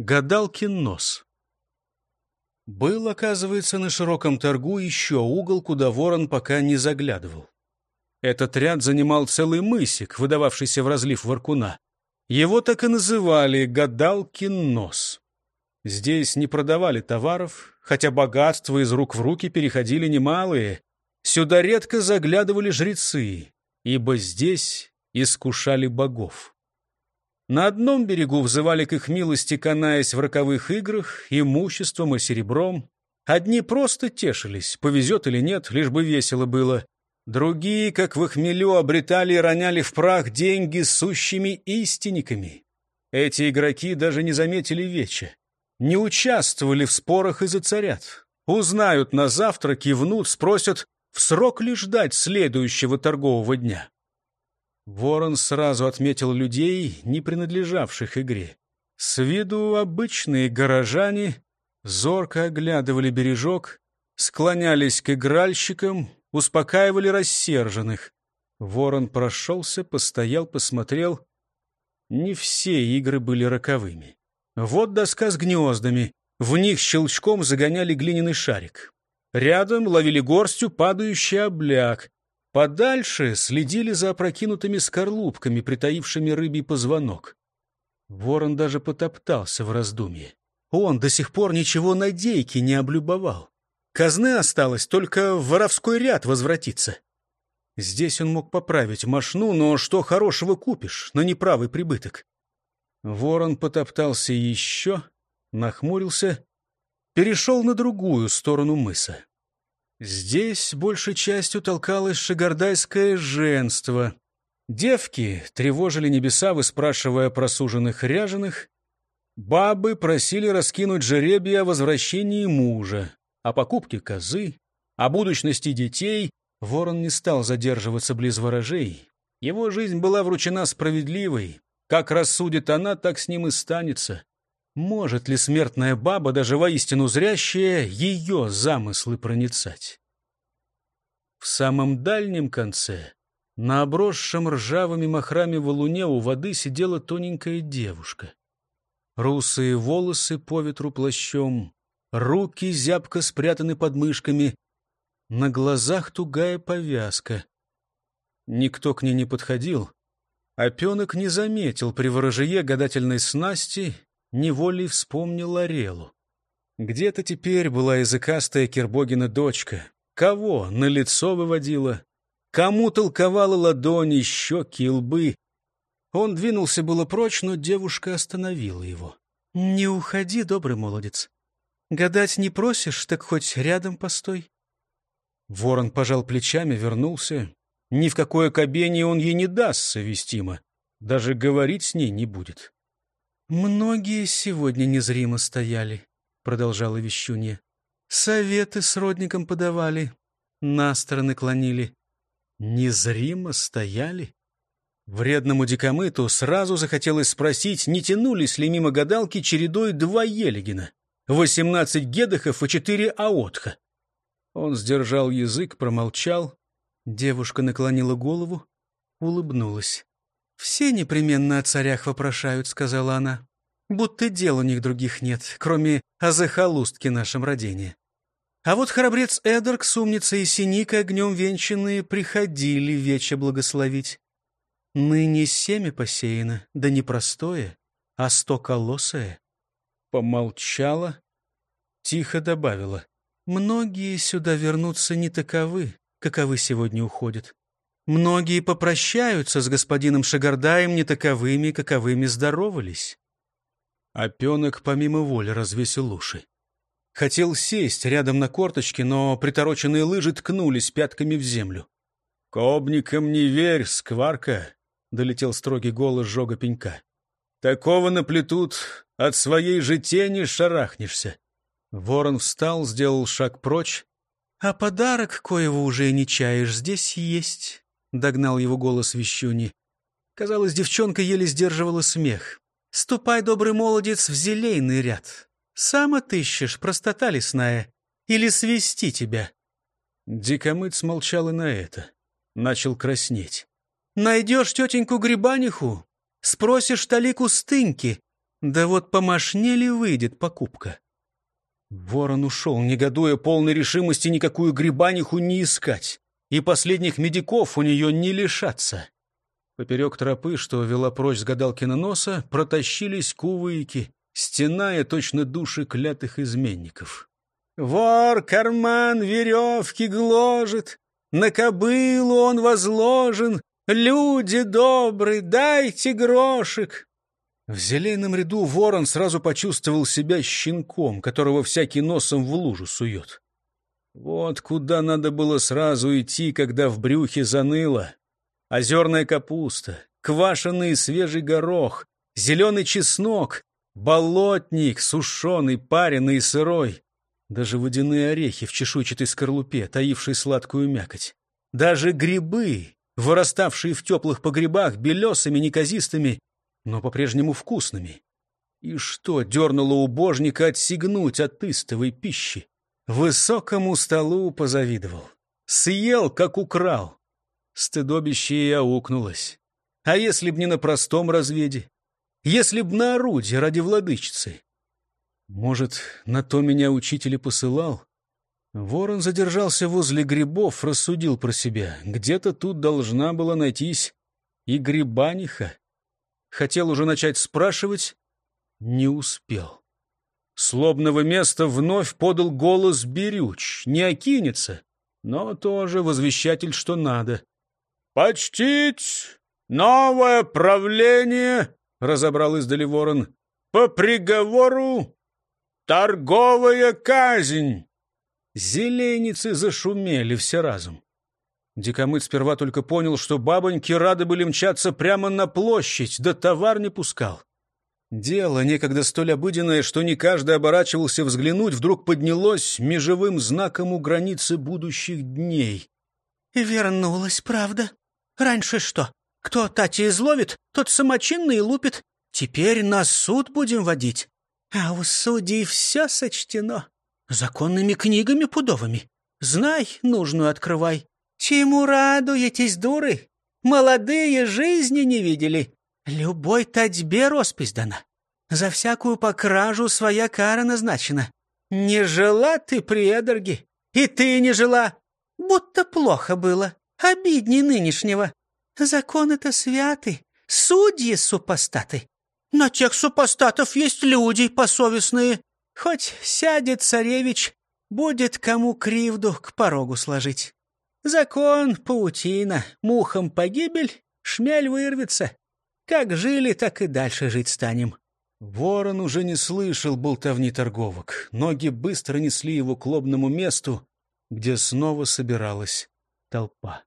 Гадалкин нос. Был, оказывается, на широком торгу еще угол, куда ворон пока не заглядывал. Этот ряд занимал целый мысик, выдававшийся в разлив Воркуна. Его так и называли «Гадалкин нос». Здесь не продавали товаров, хотя богатства из рук в руки переходили немалые. Сюда редко заглядывали жрецы, ибо здесь искушали богов. На одном берегу взывали к их милости, канаясь в роковых играх, имуществом и серебром. Одни просто тешились, повезет или нет, лишь бы весело было. Другие, как в хмелю, обретали и роняли в прах деньги сущими истинниками. Эти игроки даже не заметили веча, не участвовали в спорах из-за царят. Узнают на завтра, кивнут, спросят, в срок ли ждать следующего торгового дня. Ворон сразу отметил людей, не принадлежавших игре. С виду обычные горожане зорко оглядывали бережок, склонялись к игральщикам, успокаивали рассерженных. Ворон прошелся, постоял, посмотрел. Не все игры были роковыми. Вот доска с гнездами. В них щелчком загоняли глиняный шарик. Рядом ловили горстью падающий обляк. Подальше следили за опрокинутыми скорлупками, притаившими рыбий позвонок. Ворон даже потоптался в раздумье. Он до сих пор ничего на дейке не облюбовал. Казны осталось только в воровской ряд возвратиться. Здесь он мог поправить мошну, но что хорошего купишь на неправый прибыток? Ворон потоптался еще, нахмурился, перешел на другую сторону мыса. Здесь большей частью толкалось шагардайское женство. Девки тревожили небеса, выспрашивая про суженных ряженых. Бабы просили раскинуть жеребие о возвращении мужа, о покупке козы, о будущности детей. Ворон не стал задерживаться близ ворожей. Его жизнь была вручена справедливой. Как рассудит она, так с ним и станется. Может ли смертная баба, даже воистину зрящая, ее замыслы проницать? В самом дальнем конце, на обросшем ржавыми махрами валуне у воды сидела тоненькая девушка. Русые волосы по ветру плащом, руки зябко спрятаны под мышками, на глазах тугая повязка. Никто к ней не подходил, а пенок не заметил при ворожее гадательной снасти неволей вспомнил Орелу. Где-то теперь была языкастая Кирбогина дочка. Кого на лицо выводила? Кому толковала ладони, щеки лбы? Он двинулся было прочь, но девушка остановила его. «Не уходи, добрый молодец. Гадать не просишь, так хоть рядом постой». Ворон пожал плечами, вернулся. Ни в какое кабение он ей не даст совестимо. Даже говорить с ней не будет. «Многие сегодня незримо стояли», — продолжала Вещунья. «Советы с родником подавали, на стороны клонили. Незримо стояли?» Вредному дикомыту сразу захотелось спросить, не тянулись ли мимо гадалки чередой два Елегина, восемнадцать гедахов и четыре аотха. Он сдержал язык, промолчал. Девушка наклонила голову, улыбнулась. «Все непременно о царях вопрошают», — сказала она. «Будто дел у них других нет, кроме о захолустке нашем родении. А вот храбрец Эдерк с умницей и синикой огнем венчанные приходили вече благословить. Ныне семя посеяно, да не простое, а стоколосое». Помолчала, тихо добавила. «Многие сюда вернутся не таковы, каковы сегодня уходят. Многие попрощаются с господином Шагардаем не таковыми, каковыми здоровались. Опенок помимо воли развесил уши. Хотел сесть рядом на корточке, но притороченные лыжи ткнулись пятками в землю. — Кобникам не верь, скварка! — долетел строгий голос жога пенька. — Такого наплетут, от своей же тени шарахнешься. Ворон встал, сделал шаг прочь. — А подарок, коего уже не чаешь, здесь есть. — догнал его голос вещуни. Казалось, девчонка еле сдерживала смех. «Ступай, добрый молодец, в зелейный ряд. Сам отыщешь, простота лесная. Или свести тебя». Дикомыт смолчал и на это. Начал краснеть. «Найдешь тетеньку Грибаниху, спросишь талику стыньки. Да вот по мошне ли выйдет покупка? Ворон ушел, негодуя полной решимости никакую грибаниху не искать, и последних медиков у нее не лишаться. Поперек тропы, что вела прочь с гадалкина носа, протащились кувыки, стеная точно души клятых изменников. Вор карман веревки гложет, на кобылу он возложен, люди добрые, дайте грошек. В зеленом ряду ворон сразу почувствовал себя щенком, которого всякий носом в лужу сует. Вот куда надо было сразу идти, когда в брюхе заныло. Озерная капуста, квашеный свежий горох, зеленый чеснок, болотник, сушеный, пареный и сырой. Даже водяные орехи в чешуйчатой скорлупе, таившей сладкую мякоть. Даже грибы, выраставшие в теплых погребах, белесыми, неказистыми, но по-прежнему вкусными. И что дернуло убожника отсигнуть от истовой пищи? Высокому столу позавидовал. Съел, как украл. Стыдобище и аукнулось. А если б не на простом разведе? Если б на орудии ради владычицы? Может, на то меня учитель и посылал? Ворон задержался возле грибов, рассудил про себя. Где-то тут должна была найтись и грибаниха. Хотел уже начать спрашивать, не успел. Слобного места вновь подал голос Берюч. Не окинется, но тоже возвещатель, что надо. «Почтить новое правление!» — разобрал издали ворон. «По приговору торговая казнь!» Зеленицы зашумели все разом. Дикомыт сперва только понял, что бабоньки рады были мчаться прямо на площадь, да товар не пускал. Дело, некогда столь обыденное, что не каждый оборачивался взглянуть, вдруг поднялось межевым знаком у границы будущих дней. «Вернулась, правда? Раньше что? Кто тати изловит, тот самочинно и лупит. Теперь на суд будем водить. А у судей все сочтено. Законными книгами пудовыми. Знай, нужную открывай. Чему радуетесь, дуры? Молодые жизни не видели. Любой татьбе роспись дана. За всякую покражу своя кара назначена. Не жила ты, предорги, и ты не жила. Будто плохо было, обидней нынешнего. Законы-то святы, судьи супостаты. На тех супостатов есть люди посовестные. Хоть сядет царевич, будет кому кривду к порогу сложить. Закон, паутина, мухам погибель, шмель вырвется. Как жили, так и дальше жить станем. Ворон уже не слышал болтовни торговок. Ноги быстро несли его к лобному месту, где снова собиралась толпа.